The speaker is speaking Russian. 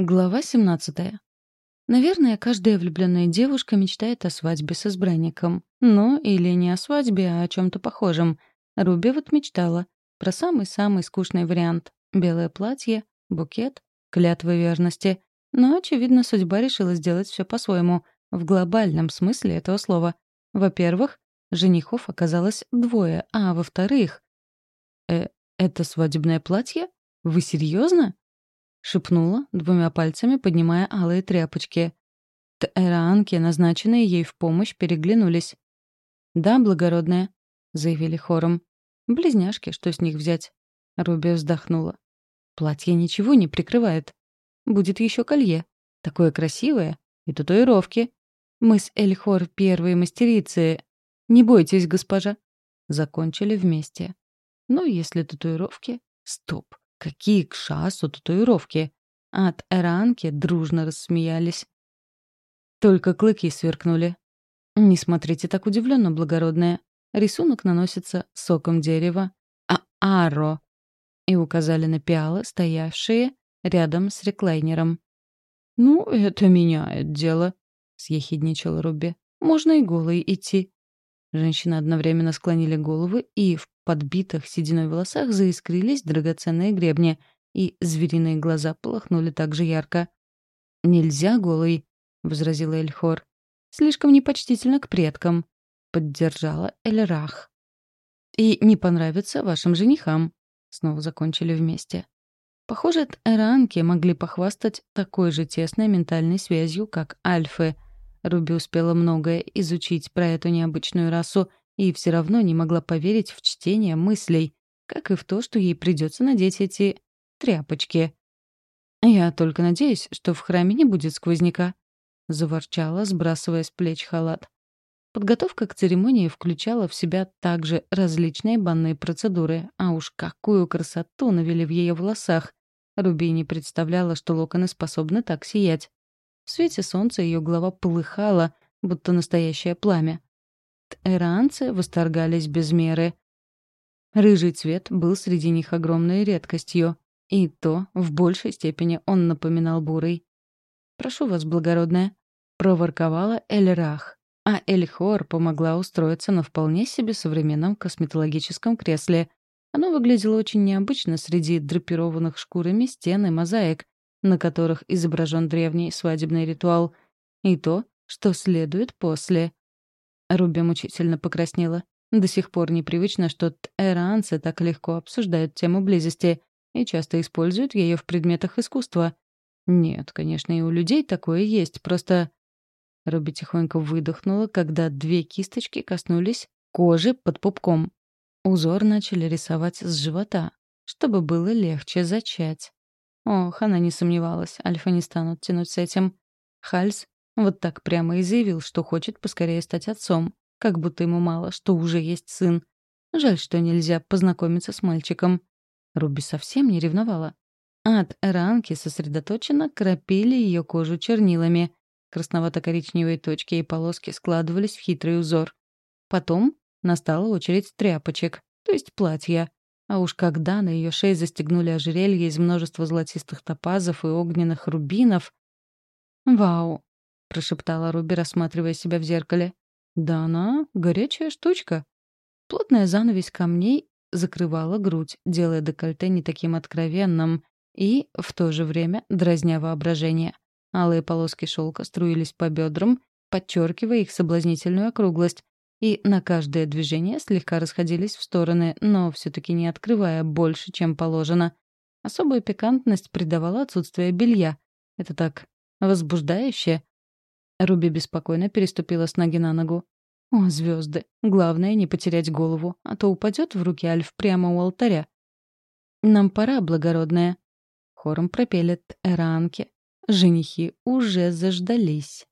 Глава 17. Наверное, каждая влюбленная девушка мечтает о свадьбе с избранником. Ну, или не о свадьбе, а о чем-то похожем. Руби вот мечтала. Про самый-самый скучный вариант. Белое платье, букет, клятва верности. Но, очевидно, судьба решила сделать все по-своему, в глобальном смысле этого слова. Во-первых, женихов оказалось двое, а во-вторых... Э, это свадебное платье? Вы серьезно? Шепнула, двумя пальцами поднимая алые тряпочки. Тэранки, назначенные ей в помощь, переглянулись. «Да, благородная», — заявили хором. «Близняшки, что с них взять?» Руби вздохнула. «Платье ничего не прикрывает. Будет еще колье. Такое красивое. И татуировки. Мы с Эльхор первые мастерицы. Не бойтесь, госпожа». Закончили вместе. Ну, если татуировки... Стоп. Какие к шасу татуировки! От Эранки дружно рассмеялись. Только клыки сверкнули. Не смотрите так удивленно, благородная. Рисунок наносится соком дерева, а аро. И указали на пиалы, стоявшие рядом с реклайнером. «Ну, это меняет дело», — съехидничал Руби. «Можно и голой идти». Женщины одновременно склонили головы и в подбитых сединой волосах заискрились драгоценные гребни, и звериные глаза полыхнули так же ярко. «Нельзя голый», — возразила Эльхор. «Слишком непочтительно к предкам», — поддержала Эльрах. «И не понравится вашим женихам», — снова закончили вместе. Похоже, эранки могли похвастать такой же тесной ментальной связью, как альфы. Руби успела многое изучить про эту необычную расу и все равно не могла поверить в чтение мыслей, как и в то, что ей придется надеть эти тряпочки. «Я только надеюсь, что в храме не будет сквозняка», — заворчала, сбрасывая с плеч халат. Подготовка к церемонии включала в себя также различные банные процедуры, а уж какую красоту навели в ее волосах. Руби не представляла, что локоны способны так сиять. В свете солнца ее голова полыхала, будто настоящее пламя. Эранцы восторгались без меры. Рыжий цвет был среди них огромной редкостью, и то в большей степени он напоминал бурый. «Прошу вас, благородная», — проворковала Эльрах, а Эльхор помогла устроиться на вполне себе современном косметологическом кресле. Оно выглядело очень необычно среди драпированных шкурами стен и мозаик, на которых изображен древний свадебный ритуал, и то, что следует после — Руби мучительно покраснела. До сих пор непривычно, что эранцы так легко обсуждают тему близости и часто используют ее в предметах искусства. Нет, конечно, и у людей такое есть, просто... Руби тихонько выдохнула, когда две кисточки коснулись кожи под пупком. Узор начали рисовать с живота, чтобы было легче зачать. Ох, она не сомневалась, альфа не станут тянуть с этим. Хальс вот так прямо и заявил, что хочет поскорее стать отцом, как будто ему мало, что уже есть сын. Жаль, что нельзя познакомиться с мальчиком. Руби совсем не ревновала. От ранки сосредоточенно крапили ее кожу чернилами. Красновато-коричневые точки и полоски складывались в хитрый узор. Потом настала очередь тряпочек, то есть платья. А уж когда на ее шее застегнули ожерелье из множества золотистых топазов и огненных рубинов... Вау! — прошептала Руби, рассматривая себя в зеркале. «Да она горячая штучка». Плотная занавесь камней закрывала грудь, делая декольте не таким откровенным и, в то же время, дразня воображение. Алые полоски шелка струились по бедрам, подчеркивая их соблазнительную округлость, и на каждое движение слегка расходились в стороны, но все-таки не открывая больше, чем положено. Особую пикантность придавало отсутствие белья. Это так возбуждающе, Руби беспокойно переступила с ноги на ногу. О, звезды! Главное не потерять голову, а то упадет в руки Альф прямо у алтаря. Нам пора, благородная. Хором пропели эранки. Женихи уже заждались.